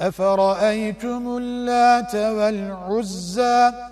أفرأيتم اللات والعزى